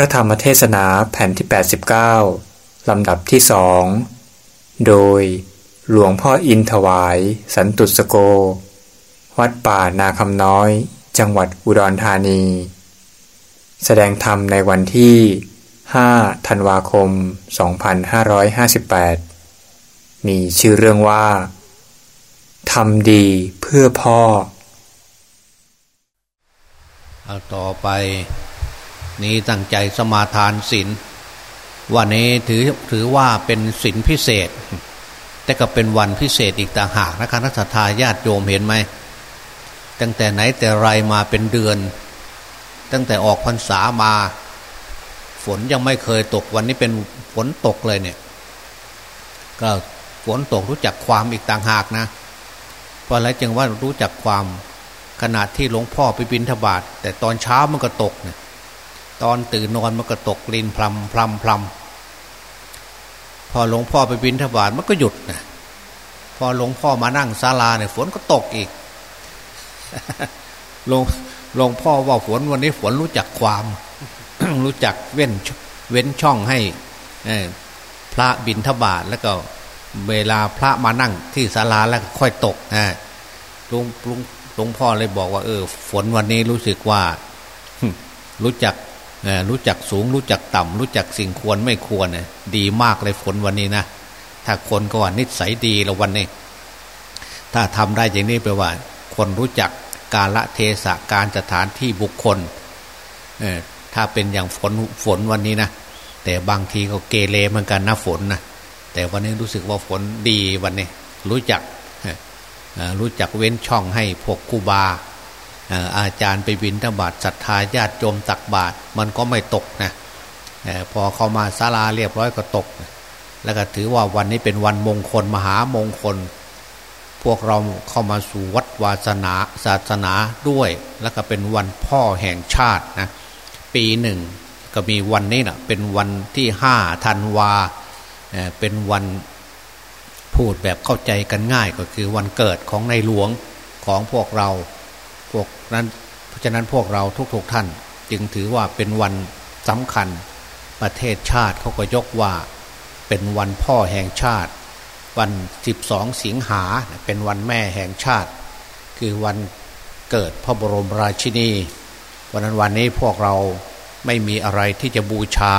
ระธรรมเทศนาแผ่นที่ 89 ลำดับที่สองโดยหลวงพ่ออินถวาย สันตุสโก วัดป่านาคำน้อย จังหวัดอุดรธานี แสดงธรรมในวันที่ 5 ธันวาคม 2558 มีชื่อเรื่องว่าทำดีเพื่อพ่อ เอาต่อไป นี้ตั้งใจสมาทานศีลวันนี้ถือถือว่าเป็นศีลพิเศษ แต่ก็เป็นวันพิเศษอีกต่างหากนะคณะทาญาติโยมเห็นไหมตั้งแต่ไหนแต่ไรมาเป็นเดือน ตั้งแต่ออกพรรษามา ฝนยังไม่เคยตกวันนี้เป็นฝนตกเลยเนี่ย ก็ฝนตกรู้จักความอีกต่างหากนะเพราะอะไรจึงว่ารู้จักความขนาดที่หลวงพ่อไปบินทบาทแต่ตอนเช้ามันก็ตกเนี่ย ตอนตื่นนอนมันก็ตกลินพลำพลำพลำพอหลวงพ่อไปบินทบาทมันก็หยุดนะพอหลวงพ่อมานั่งศาลาเนี่ยฝนก็ตกอีกหลวงหลวงพ่อว่าฝนวันนี้ฝนรู้จักความ รู้จักเว้นเว้นช่องให้พระบินทบาทแล้วก็เวลาพระมานั่งที่ศาลาแล้วค่อยตกนะหลวงหลวงหลวงพ่อเลยบอกว่า เออ ฝนวันนี้รู้สึกว่า รู้จัก รู้จักสูงรู้จักต่ำรู้จักสิ่งควรไม่ควรดีมากเลยฝนวันนี้นะถ้าคนก็ว่านิสัยดีแล้ววันนี้ ถ้าทำได้อย่างนี้แปลว่า คนรู้จักกาละเทศะการสถานที่บุคคลถ้าเป็นอย่างฝนฝนวันนี้นะแต่บางทีก็เกเรเหมือนกันนะฝนนะแต่วันนี้รู้สึกว่าฝนดีวันนี้ รู้จักรู้จักเว้นช่องให้พวกกูบา อาจารย์ไปบินธบาตศรัทธาญาติโยมตักบาตรมันก็ไม่ตกนะพอเข้ามาศาลาเรียบร้อยก็ตก แล้วก็ถือว่าวันนี้เป็นวันมงคลมหามงคล พวกเราเข้ามาสู่วัดวาสนาศาสนาด้วย แล้วก็เป็นวันพ่อแห่งชาตินะปีหนึ่งก็มีวันนี้นะเป็นวันที่ห้าธันวาเป็นวันพูดแบบเข้าใจกันง่ายก็คือวันเกิดของในหลวงของพวกเรา นั้นเพราะฉะนั้นพวกเราทุกๆทท่าน จึงถือว่าเป็นวันสำคัญ ประเทศชาติเขาก็ยกว่า เป็นวันพ่อแห่งชาติ วัน 12 สิงหาเป็นวันแม่แห่งชาติ คือวันเกิดพระบรมราชินี วันนั้นวันนี้พวกเราไม่มีอะไรที่จะบูชา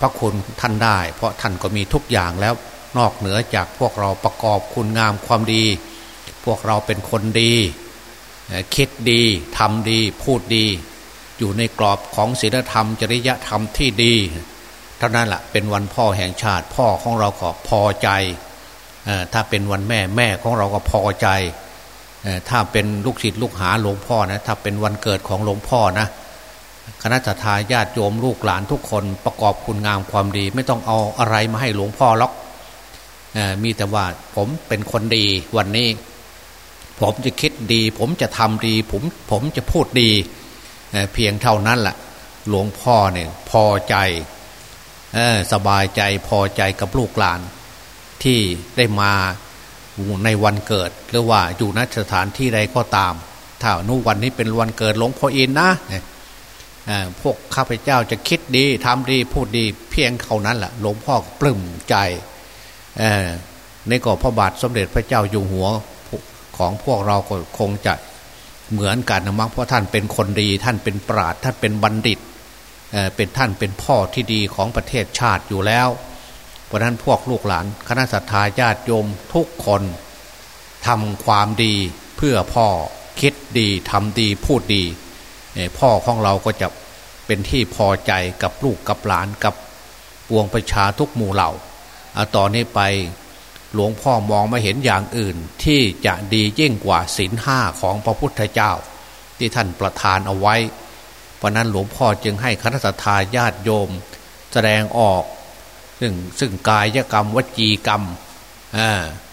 พระคุณท่านได้ เพราะท่านก็มีทุกอย่างแล้วนอกเหนือจากพวกเราประกอบคุณงามความดี พวกเราเป็นคนดี คิดดีทำดีพูดดี อยู่ในกรอบของศีลธรรม จริยธรรมที่ดี เท่านั้นแหละเป็นวันพ่อแห่งชาติ พ่อของเราก็พอใจ ถ้าเป็นวันแม่แม่ของเราก็พอใจ ถ้าเป็นลูกศิษย์ลูกหาหลวงพ่อนะถ้าเป็นวันเกิดของหลวงพ่อนะคณะทาญาติโยมลูกหลานทุกคนประกอบคุณงามความดี ไม่ต้องเอาอะไรมาให้หลวงพ่อหรอกมีแต่ว่าผมเป็นคนดีวันนี้ ผมจะคิดดี ผมจะทำดี ผมผมจะพูดดีเพียงเท่านั้นแหละหลวงพ่อเนี่ยพอใจสบายใจพอใจกับลูกหลาน ที่ได้มาในวันเกิด หรือว่าอยู่ณสถานที่ใดก็ตาม ถ้านุวันนี้เป็นวันเกิดหลวงพ่ออินนะพวกข้าพเจ้าจะคิดดีทำดีพูดดีเพียงเท่านั้นแหละหลวงพ่อปลื้มใจในก่อพระบาทสมเด็จพระเจ้าอยู่หัว ของพวกเราก็คงจะเหมือนกันนะมั้งเพราะท่านเป็นคนดีท่านเป็นปราดท่านเป็นบัณฑิตเป็นท่านเป็นพ่อที่ดีของประเทศชาติอยู่แล้ว เพราะนั้นพวกลูกหลานคณะสัตยาญาติโยมทุกคนทำความดีเพื่อพ่อคิดดีทำดีพูดดี พ่อของเราก็จะเป็นที่พอใจกับลูกกับหลานกับปวงประชาทุกหมู่เหล่า ต่อนนี้ไป หลวงพ่อมองไม่เห็นอย่างอื่นที่จะดียิ่งกว่าศีลห้าของพระพุทธเจ้า ที่ท่านประทานเอาไว้ เพราะนั้นหลวงพ่อจึงให้คณะทาญาติโยม แสดงออก ซึ่งซึ่งกายกรรมวจีกรรม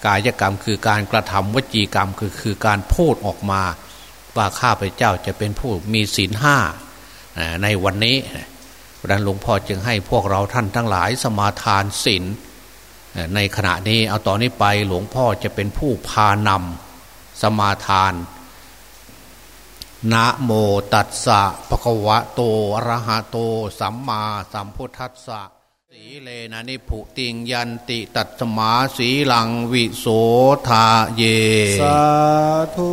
กายกรรมคือการกระทำวจีกรรมคือคือการพูดออกมาว่าข้าพเจ้าจะเป็นผู้มีศีลห้าในวันนี้เพราะนั้นหลวงพ่อจึงให้พวกเราท่านทั้งหลายสมาทานศีล ในขณะนี้เอาตอนนี้ไปหลวงพ่อจะเป็นผู้พานำสมาทานนะโมตัสสะภะคะวะโตอะระหะโต สัมมาสัมพุทธัสสะสีเลนะนิพุติงยันติตัตสมาสีลังวิโสทาเย สาธุ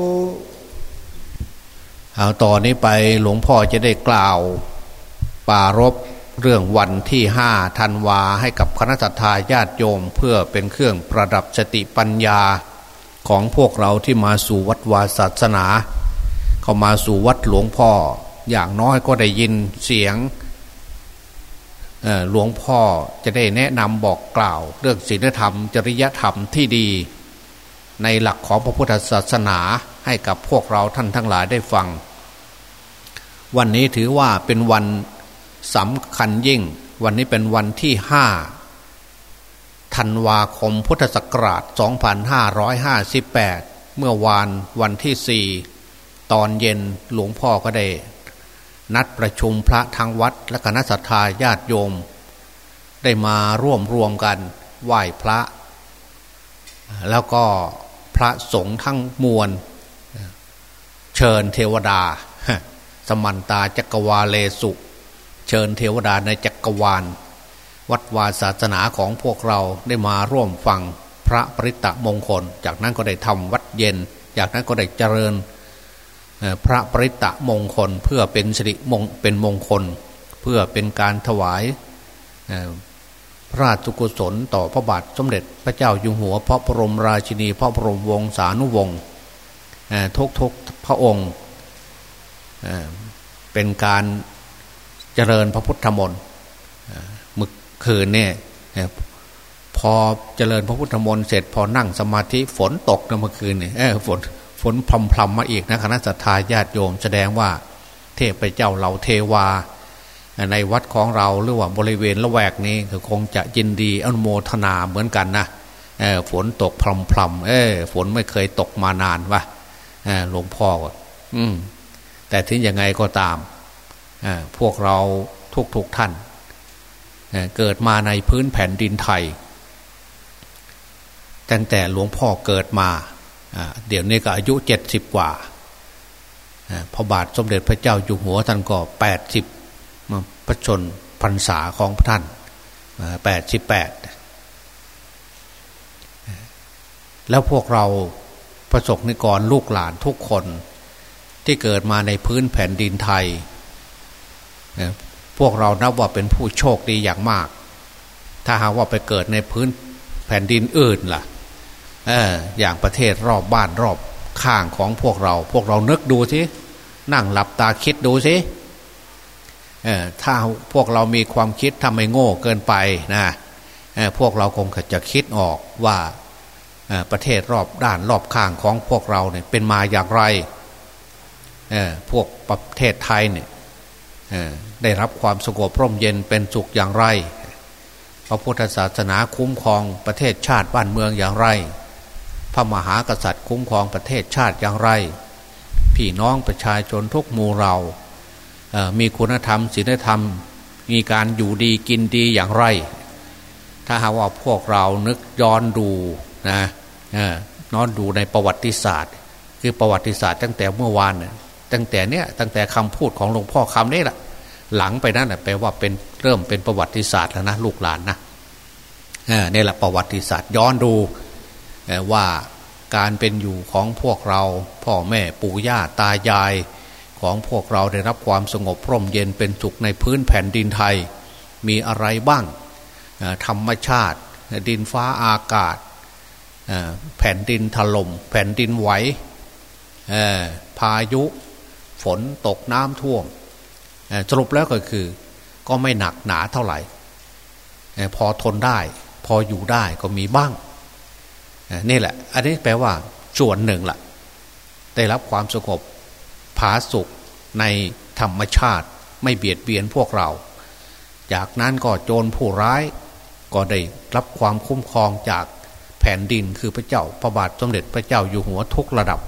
เอาต่อนนี้ไปหลวงพ่อจะได้กล่าวปารบ เรื่องวันที่ห้าธันวาให้กับคณะทาญาติโยมเพื่อเป็นเครื่องประดับสติปัญญาของพวกเราที่มาสู่วัดวาศาสนา เข้ามาสู่วัดหลวงพ่อ อย่างน้อยก็ได้ยินเสียงหลวงพ่อจะได้แนะนำบอกกล่าว เรื่องศีลธรรม จริยธรรมที่ดี ในหลักของพระพุทธศาสนาให้กับพวกเราท่านทั้งหลายได้ฟัง วันนี้ถือว่าเป็นวัน สำคัญยิ่ง วันนี้เป็นวันที่ห้าธันวาคมพุทธศักราช 2558 เมื่อวานวันที่สี่ตอนเย็นหลวงพ่อก็ได้ นัดประชุมพระทางวัดและคณะสัตยาญาติโยม ได้มาร่วมรวมกันไหว้พระ แล้วก็พระสงฆ์ทั้งมวล เชิญเทวดา สมันตาจักรวาเลสุ เชิญเทวดาในจักรวาล วัดวาศาสนาของพวกเราได้มาร่วมฟังพระปริตะมงคล จากนั้นก็ได้ทำวัดเย็น จากนั้นก็ได้เจริญพระปริตะมงคลเพื่อเป็นสิริมงเป็นมงคล เพื่อเป็นการถวายพระราชกุศลต่อพระบาทสมเด็จพระเจ้าอยู่หัวพระบรมราชินี พระบรมวงศานุวงศ์ทุกทุกพระองค์เป็นการ เจริญพระพุทธมนต์เมื่อคืนเนี่ยพอเจริญพระพุทธมนต์เสร็จพอนั่งสมาธิฝนตกนะเมื่อคืนเนี่ยฝนฝนพรำพรำมาอีกนะคณะสัตยาญาติโยมแสดงว่า เทพเจ้าเหล่าเทวา ในวัดของเราหรือว่าบริเวณละแวกนี้ก็คงจะยินดีอนุโมทนาเหมือนกันนะฝนตกพรำพรำเออฝนไม่เคยตกมานานวะหลวงพ่อก็อืมแต่ถึงยังไงก็ตาม พวกเราทุกๆทท่านเเกิดมาในพื้นแผ่นดินไทย ตั้งแต่หลวงพ่อเกิดมา เดี๋ยวนี้ก็อายุเจ็ดสิบกว่าพระบาทสมเด็จพระเจ้าอยู่หัวท่านก็แปดสิบพระชนพรรษาของพระท่านแปดสิบแปดแล้วพวกเราประสบนิกรลูกหลานทุกคนที่เกิดมาในพื้นแผ่นดินไทย พวกเรานับว่าเป็นผู้โชคดีอย่างมาก ถ้าหากว่าไปเกิดในพื้นแผ่นดินอื่นล่ะเอออย่างประเทศรอบบ้านรอบข้างของพวกเรา พวกเรานึกดูสินั่งหลับตาคิดดูสิเออถ้าพวกเรามีความคิดทำไม่โง่เกินไปนะเออพวกเราคงจะคิดออกว่าเอ่อประเทศรอบด้านรอบข้างของพวกเราเนี่ยเป็นมาอย่างไรเออพวกประเทศไทยเนี่ย ได้รับความสงบร่มเย็นเป็นสุขอย่างไร พระพุทธศาสนาคุ้มครองประเทศชาติบ้านเมืองอย่างไร พระมหากษัตริย์คุ้มครองประเทศชาติอย่างไร พี่น้องประชาชนทุกหมู่เราเอ่อมีคุณธรรมศีลธรรม มีการอยู่ดีกินดีอย่างไร ถ้าหากว่าพวกเรานึกย้อนดูนะเอนดูในประวัติศาสตร์ คือประวัติศาสตร์ตั้งแต่เมื่อวานน่ะตั้งแต่เนี้ยตั้งแต่คำพูดของหลวงพ่อคำนี้แหละ หลังไปนั่นแปลว่าเป็นเริ่มเป็นประวัติศาสตร์แล้วนะลูกหลานนะเนี่แหละประวัติศาสตร์ย้อนดูว่าการเป็นอยู่ของพวกเรา พ่อแม่ปู่ย่าตายาย ของพวกเราได้รับความสงบร่มเย็นเป็นสุขในพื้นแผ่นดินไทย มีอะไรบ้าง ธรรมชาติ ดินฟ้าอากาศ แผ่นดินถล่มแผ่นดินไหวพายุ ฝนตกน้ำท่วม สรุปแล้วก็คือ ก็ไม่หนักหนาเท่าไหร่พอทนได้ พออยู่ได้ก็มีบ้างนี่แหละ อันนี้แปลว่าส่วนหนึ่งละ่ะ ได้รับความสงบผาสุขในธรรมชาติไม่เบียดเบียนพวกเรา จากนั้นก็โจรผู้ร้าย ก็ได้รับความคุ้มครองจากแผ่นดินคือพระเจ้าพระบาทสมเด็จพระเจ้าอยู่หัวทุกระดับ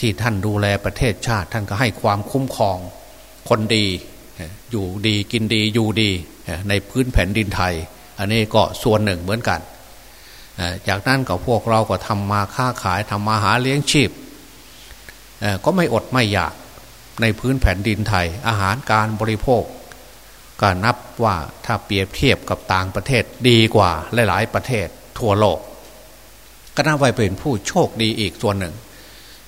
ที่ท่านดูแลประเทศชาติท่านก็ให้ความคุ้มครอง คนดี อยู่ดีกินดีอยู่ดีในพื้นแผ่นดินไทย อันนี้ก็ส่วนหนึ่งเหมือนกัน จากนั้นก็พวกเราก็ทำมาค้าขายทำมาหาเลี้ยงชีพ ก็ไม่อดไม่อยากในพื้นแผ่นดินไทย อาหารการบริโภค ก็นับว่าถ้าเปรียบเทียบกับต่างประเทศดีกว่าหลาย ๆ ประเทศทั่วโลก ก็น่าไว้เป็นผู้โชคดีอีกส่วนหนึ่ง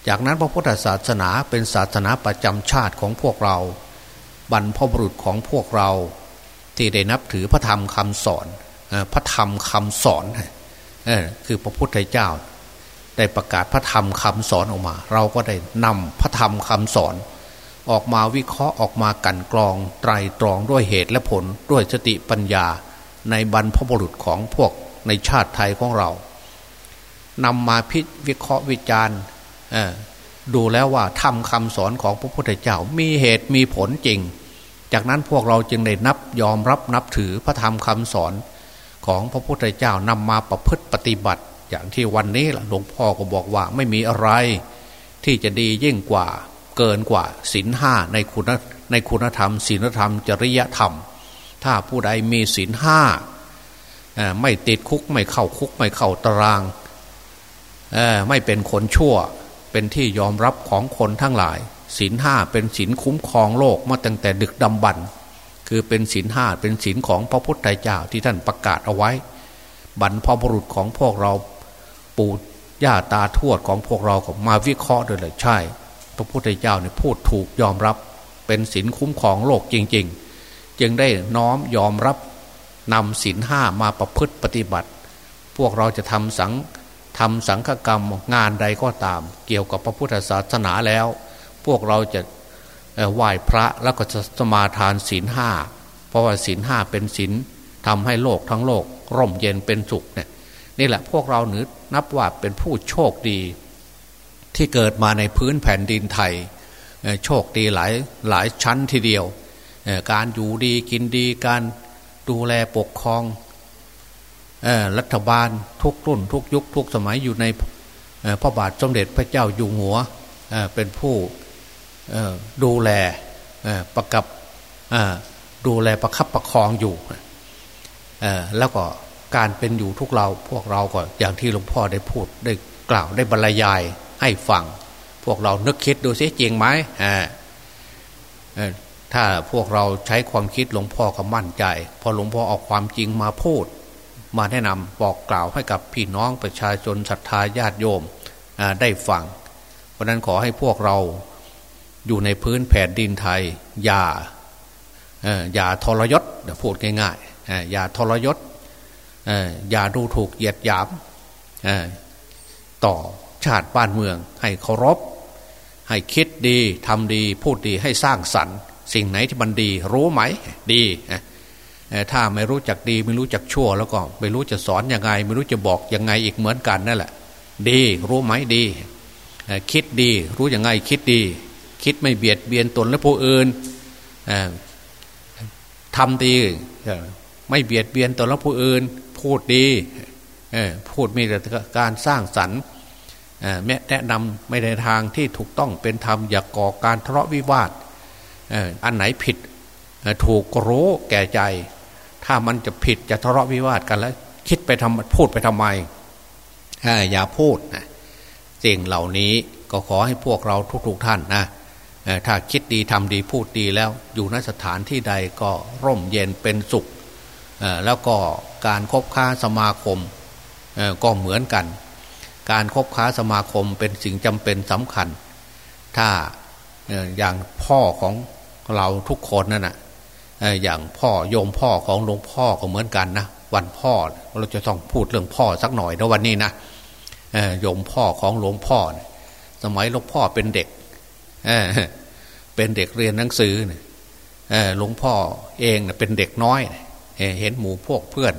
จากนั้นพระพุทธศาสนาเป็นศาสนาประจำชาติของพวกเรา บรรพบุรุษของพวกเรา ที่ได้นับถือพระธรรมคำสอนพระธรรมคำสอนคือพระพุทธเจ้า ได้ประกาศพระธรรมคำสอนออกมา เราก็ได้นำพระธรรมคำสอน ออกมาวิเคราะห์ออกมากันกรองไตรตรองด้วยเหตุและผลด้วยสติปัญญาในบรรพบุรุษของพวกในชาติไทยของเรานำมาพิวิเคราะห์วิจารณ์ดูแล้วว่าทำคำสอนของพระพุทธเจ้ามีเหตุมีผลจริง จากนั้นพวกเราจึงได้นับยอมรับนับถือพระธรรมคำสอนของพระพุทธเจ้านำมาประพฤติปฏิบัติ อย่างที่วันนี้หลวงพ่อก็บอกว่าไม่มีอะไร ที่จะดียิ่งกว่าเกินกว่าศีลห้าในคุณในคุณธรรมศีลธรรม จริยธรรม ถ้าผู้ใดมีศีลห้าไม่ติดคุกไม่เข้าคุกไม่เข้าตาราง ไม่เป็นคนชั่วเป็นที่ยอมรับของคนทั้งหลาย ศีลห้าเป็นศีลคุ้มครองโลกมาตั้งแต่ดึกดำบรรคือเป็นศีลห้าเป็นศีลของพระพุทธเจ้าที่ท่านประกาศเอาไว้ บรรพบุรุษของพวกเราปู่ย่าตาทวดของพวกเราก็มาวิเคราะห์ด้วยเลยใช่ พระพุทธเจ้าเนี่ยพูดถูกยอมรับ เป็นศีลคุ้มครองโลกจริง ๆ จึงได้น้อมยอมรับนำศีลห้ามาประพฤติปฏิบัติ พวกเราจะทำสังทำสังฆกรรมงานใดก็ตาม เกี่ยวกับพระพุทธศาสนาแล้ว กเราจะไหว้พระแล้วก็จะสมาทานศีลห้าเพราะว่าศีลห้าเป็นศีลทำให้โลกทั้งโลก ร่มเย็นเป็นสุขเนี่ยนี่แหละพวกเราหนือนับว่าเป็นผู้โชคดี ที่เกิดมาในพื้นแผ่นดินไทย โชคดีหลายหลายชั้นทีเดียว การอยู่ดีกินดีการดูแลปกครองรัฐบาลทุกรุ่นทุกยุคทุกสมัยอยู่ในพระบาทสมเด็จพระเจ้าอยู่หัวเป็นผู้ ดูแลประกับดูแลประคับประคองอยู่แล้วก็การเป็นอยู่ทุกเราพวกเราก็อย่างที่หลวงพ่อได้พูดได้กล่าวได้บรรยายให้ฟัง พวกเรานึกคิดดูซิจริงไหมถ้าพวกเราใช้ความคิดหลวงพ่อก็มั่นใจ พอหลวงพ่อเอาความจริงมาพูด มาแนะนำบอกกล่าวให้กับพี่น้องประชาชนศรัทธาญาติโยมได้ฟัง เพราะนั้นขอให้พวกเรา อยู่ในพื้นแผ่นดินไทย อย่าอย่าทรยศพูดง่ายๆอย่าทรยศอย่าดูถูกเหยียดหยามต่อชาติบ้านเมือง ให้เคารพ ให้คิดดีทำดีพูดดีให้สร้างสรรค์ สิ่งไหนที่มันดีรู้ไหมดีถ้าไม่รู้จักดีไม่รู้จักชั่ว แล้วก็ไม่รู้จะสอนยังไง ไม่รู้จะบอกยังไงอีกเหมือนกันนั่นแหละ ดีรู้ไหมดี คิดดีรู้ยังไงคิดดี คิดไม่เบียดเบียนตนและผู้อื่นทำดีไม่เบียดเบียนตนและผู้อื่น พูดดีพูดมีแต่การสร้างสรรค์แม้แนะนำไม่ในทางที่ถูกต้องเป็นธรรมอย่าก่อการทะเลาะวิวาทอันไหนผิดถูกรู้แก่ใจ ถ้ามันจะผิดจะทะเลาะวิวาทกันแล้ว คิดไปทำพูดไปทำไมอย่าพูดสิ่งเหล่านี้ก็ขอให้พวกเราทุกๆท่านนะ ถ้าคิดดีทำดีพูดดีแล้วอยู่นสถานที่ใดก็ร่มเย็นเป็นสุข แล้วก็การคบค้าสมาคมก็เหมือนกัน การคบค้าสมาคมเป็นสิ่งจำเป็นสำคัญ ถ้าอย่างพ่อของเราทุกคนนั่นนะอย่างพ่อโยมพ่อของหลวงพ่อก็เหมือนกันนะวันพ่อเราจะต้องพูดเรื่องพ่อสักหน่อยนะวันนี้นะโยมพ่อของหลวงพ่อ สมัยหลวงพ่อเป็นเด็ก เป็นเด็กเรียนหนังสือหลวงพ่อเองเป็นเด็กน้อย เห็นหมู่พวกเพื่อน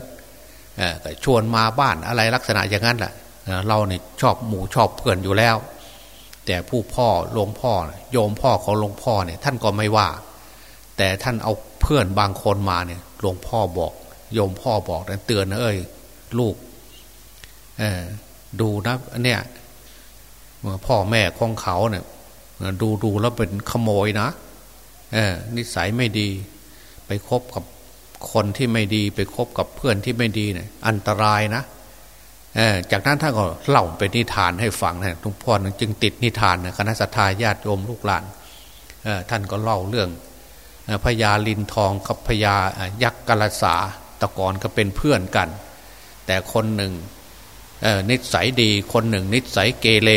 ชวนมาบ้านอะไรลักษณะอย่างนั้นแหละเราเนี่ยชอบหมู่ชอบเพื่อนอยู่แล้ว แต่ผู้พ่อหลวงพ่อโยมพ่อของหลวงพ่อเนี่ยท่านก็ไม่ว่า แต่ท่านเอาเพื่อนบางคนมาเนี่ยหลวงพ่อบอก โยมพ่อบอกเตือนนะเอ้ยลูกดูนะเนี่ยพ่อแม่ของเขาเนี่ย ดูดูแล้วเป็นขโมยนะนิสัยไม่ดี ไปคบกับคนที่ไม่ดี ไปคบกับเพื่อนที่ไม่ดีเนะี่ยอันตรายนะจากนั้นท่านก็เล่าเป็นนิทานให้ฟังนะหลวงพ่อจึงติดนิทานนะคณะสัตยาญาติโยมลูกหลานท่านก็เล่าเรื่องพญาลินทองกับพญายักษ์กาลสาตะกอนก็เป็นเพื่อนกัน แต่คนหนึ่งนิสัยดีคนหนึ่ง นิสัยเกเร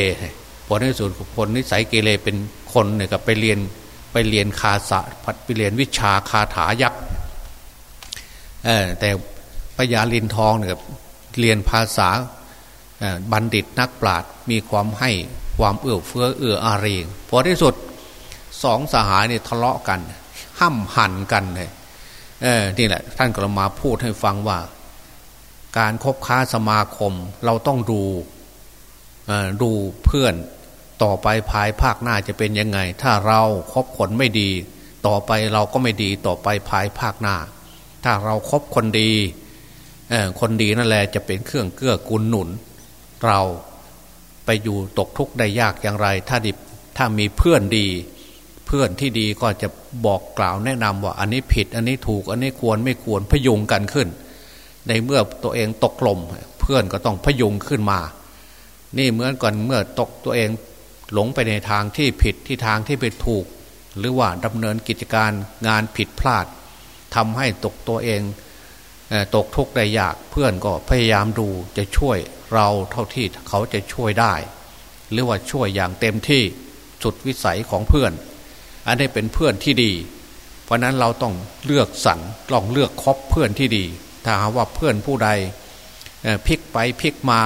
ผลในสุดคนนิสัยเกเรเป็นคนเนี่ยก็ไปเรียนไปเรียนคาสะพัดไปเรียนวิชาคาถายักษ์แต่พญาลินทองเนี่ยเรียนภาษาบัณฑิตนักปราชญ์มีความให้ความเอื้อเฟื้อเอื้ออารีพอที่สุดสองสหายเนี่ยทะเลาะกัน ห้ำหันกันเลยเออนี่แหละ ท่านก็มาพูดให้ฟังว่า การคบค้าสมาคม เราต้องดู ดูเพื่อนต่อไปภายภาคหน้าจะเป็นยังไง ถ้าเราครบคนไม่ดี ต่อไปเราก็ไม่ดีต่อไปภายภาคหน้า ถ้าเราครบคนดีคนดีนั่นแหละจะเป็นเครื่องเกื้อกูลหนุน เราไปอยู่ตกทุกข์ได้ยากอย่างไร ถ้าดิบถ้ามีเพื่อนดี เพื่อนที่ดีก็จะบอกกล่าวแนะนำว่าอันนี้ผิด อันนี้ถูกอันนี้ควรไม่ควรพยุงกันขึ้น ในเมื่อตัวเองตกลมเพื่อนก็ต้องพยุงขึ้นมา นี่เหมือนกันเมื่อตกตัวเองหลงไปในทางที่ผิดที่ทางที่เป็นถูก หรือว่าดำเนินกิจการงานผิดพลาดทำให้ตกตัวเองตกทุกข์ได้ยากเพื่อนก็พยายามดูจะช่วยเราเท่าที่เขาจะช่วยได้ หรือว่าช่วยอย่างเต็มที่สุดวิสัยของเพื่อน อันนี้เป็นเพื่อนที่ดี เพราะนั้นเราต้องเลือกสรรลองเลือกคบเพื่อนที่ดี ถ้าหาว่าเพื่อนผู้ใดพลิกไปพลิกมา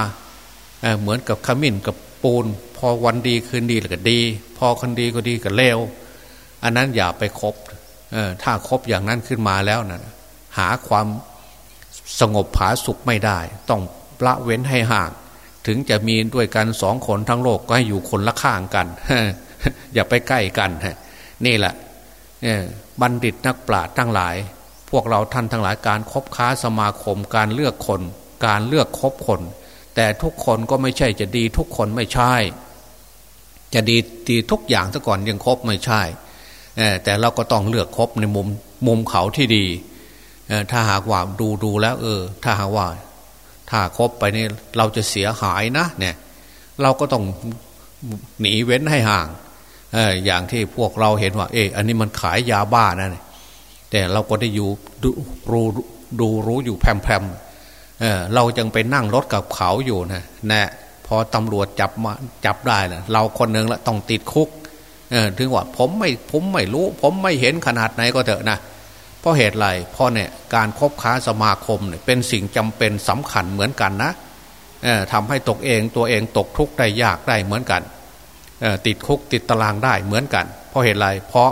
เหมือนกับขมิ้นกับปูน พอวันดีคืนดีก็ดี พอคนดีก็ดีก็เลวอันนั้นอย่าไปคบถ้าคบอย่างนั้นขึ้นมาแล้วนะหาความสงบผาสุขไม่ได้ ต้องละเว้นให้ห่าง ถึงจะมีด้วยกันสองคนทั้งโลกก็ให้อยู่คนละข้างกัน อย่าไปใกล้กันนี่แหละบัณฑิตนักปราชญ์ทั้งหลาย พวกเราท่านทั้งหลายการครบค้าสมาคม การเลือกคน การเลือกคบคน แต่ทุกคนก็ไม่ใช่จะดีทุกคนไม่ใช่ จะดีดีทุกอย่างซะก่อนยังครบไม่ใช่แต่เราก็ต้องเลือกครบในมุมมุมเขาที่ดีถ้าหากว่าดูดูแล้ว เออ ถ้าหากว่า ถ้าครบไปนี่เราจะเสียหายนะ เนี่ย เราก็ต้องหนีเว้นให้ห่างเอออย่างที่พวกเราเห็นว่า เอออันนี้มันขายยาบ้านะเนี่ยแต่เราก็ได้อยู่ดูรู้ดูรู้อยู่แพรม เออเราจึงไปนั่งรถกับเขาอยู่นะนะพอตำรวจจับมาจับได้นะเราคนหนึ่งละต้องติดคุกเออถึงว่าผมไม่ผมไม่รู้ ผมไม่เห็นขนาดไหนก็เถอะนะเพราะเหตุไรเพราะเนี่ยการคบค้าสมาคมเนี่ยเป็นสิ่งจำเป็นสำคัญเหมือนกันนะทำให้ตกเองตัวเองตกทุกข์ได้ยากได้เหมือนกัน ติดคุกติดตารางได้เหมือนกัน เพราะเหตุไรเพราะ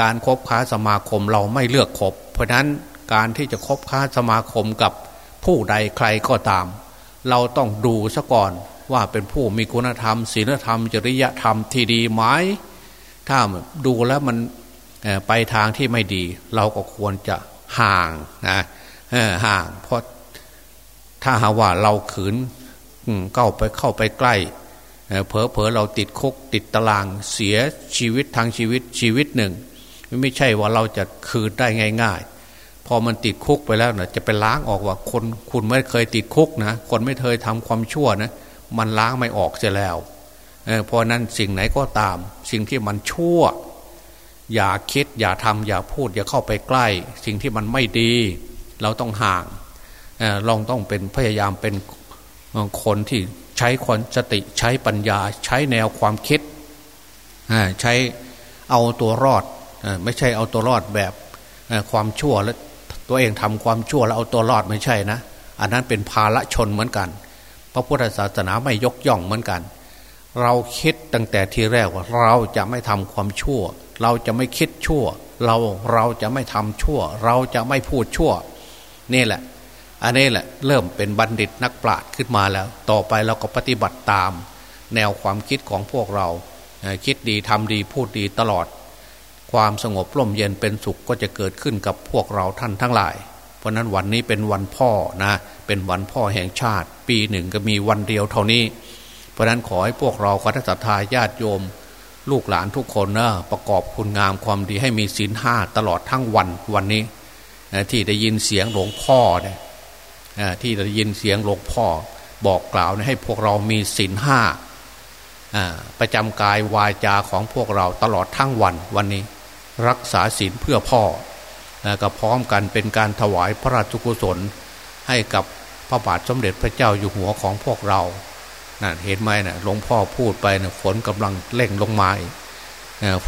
การคบค้าสมาคมเราไม่เลือกคบเพราะนั้นการที่จะคบค้าสมาคมกับ ผู้ใดใครก็ตาม เราต้องดูซะก่อนว่าเป็นผู้มีคุณธรรมศีลธรรม จริยธรรมที่ดีไหมถ้าดูแล้วมันไปทางที่ไม่ดี เราก็ควรจะห่างนะห่าง เพราะถ้าหาว่าเราขืนเข้าไปเข้าไปใกล้เผลอเผอเราติดคุกติดตารางเสียชีวิตทางชีวิตชีวิตหนึ่ง ไม่ใช่ว่าเราจะคืนได้ง่าย ๆ พอมันติดคุกไปแล้วนะจะไปล้างออกว่าคนคุณไม่เคยติดคุกนะคนไม่เคยทำความชั่วนะมันล้างไม่ออกเสียแล้วเพราะนั้นสิ่งไหนก็ตาม สิ่งที่มันชั่ว อย่าคิดอย่าทำอย่าพูด อย่าเข้าไปใกล้ สิ่งที่มันไม่ดี เราต้องห่างลองต้องเป็นพยายามเป็นคนที่ใช้คนสติใช้ปัญญา ใช้แนวความคิดใช้เอาตัวรอดไม่ใช่เอาตัวรอดแบบความชั่วแล้ว ตัวเองทำความชั่วแล้วเอาตัวรอดไม่ใช่นะ อันนั้นเป็นภาละชนเหมือนกัน พระพุทธศาสนาไม่ยกย่องเหมือนกัน เราคิดตั้งแต่ทีแรกว่า เราจะไม่ทำความชั่ว เราจะไม่คิดชั่ว เราเราจะไม่ทำชั่ว เราจะไม่พูดชั่ว นี่แหละ อันนี้แหละเริ่มเป็นบัณฑิตนักปราชญ์ขึ้นมาแล้ว ต่อไปเราก็ปฏิบัติตาม แนวความคิดของพวกเราคิดดีทำดีพูดดีตลอด ความสงบร่มเย็นเป็นสุขก็จะเกิดขึ้นกับพวกเราท่านทั้งหลาย เพราะนั้นวันนี้เป็นวันพ่อนะ เป็นวันพ่อแห่งชาติ ปีหนึ่งก็มีวันเดียวเท่านี้ เพราะนั้นขอให้พวกเราคณะทาญาติโยม ลูกหลานทุกคนนะประกอบคุณงามความดีให้มีศีลห้าตลอดทั้งวันวันนี้ที่ได้ยินเสียงหลวงพ่อเนี่ยที่ได้ยินเสียงหลวงพ่อ บอกกล่าวให้พวกเรามีศีลห้าประจำกายวาจาของพวกเราตลอดทั้งวันวันนี้ รักษาศีลเพื่อพ่อก็พร้อมกันเป็นการถวายพระราชกุศล ให้กับพระบาทสมเด็จพระเจ้าอยู่หัวของพวกเรานะเห็นไหมนะหลวงพ่อพูดไปนะฝนกำลังเร่งลงมา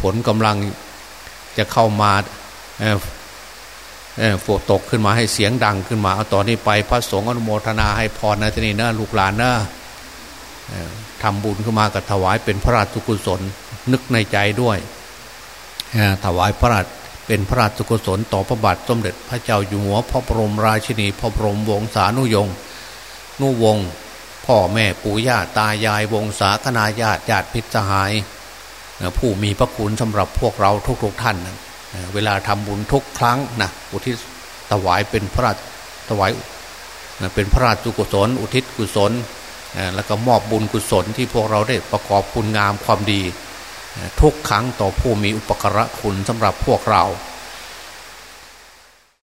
ฝนกำลังจะเข้ามาฝนตกขึ้นมาให้เสียงดังขึ้นมาเอาตอนนี้ไปพระสงฆ์อนุโมทนาให้พรนะทีนี้นะลูกหลานนะทำบุญขึ้นมากับถวายเป็นพระราชกุศลนึกในใจด้วย ถวายพระราชเป็นพระราชกุศลต่อพระบาทสมเด็จพระเจ้าอยู่หัวพระบรมราชินีพระบรมวงศานุยงนุวงศ์พ่อแม่ปู่ย่าตายายวงศาคณาญาติญาติพิษหาย ผู้มีพระคุณสำหรับพวกเราทุกๆท่าน เวลาทำบุญทุกครั้งนะอุทิศถวายเป็นพระราชถวายเป็นพระราชกุศล อุทิศกุศล แล้วก็มอบบุญกุศลที่พวกเราได้ประกอบคุณงามความดี ทุกครั้งต่อผู้มีอุปการะคุณสำหรับพวกเรา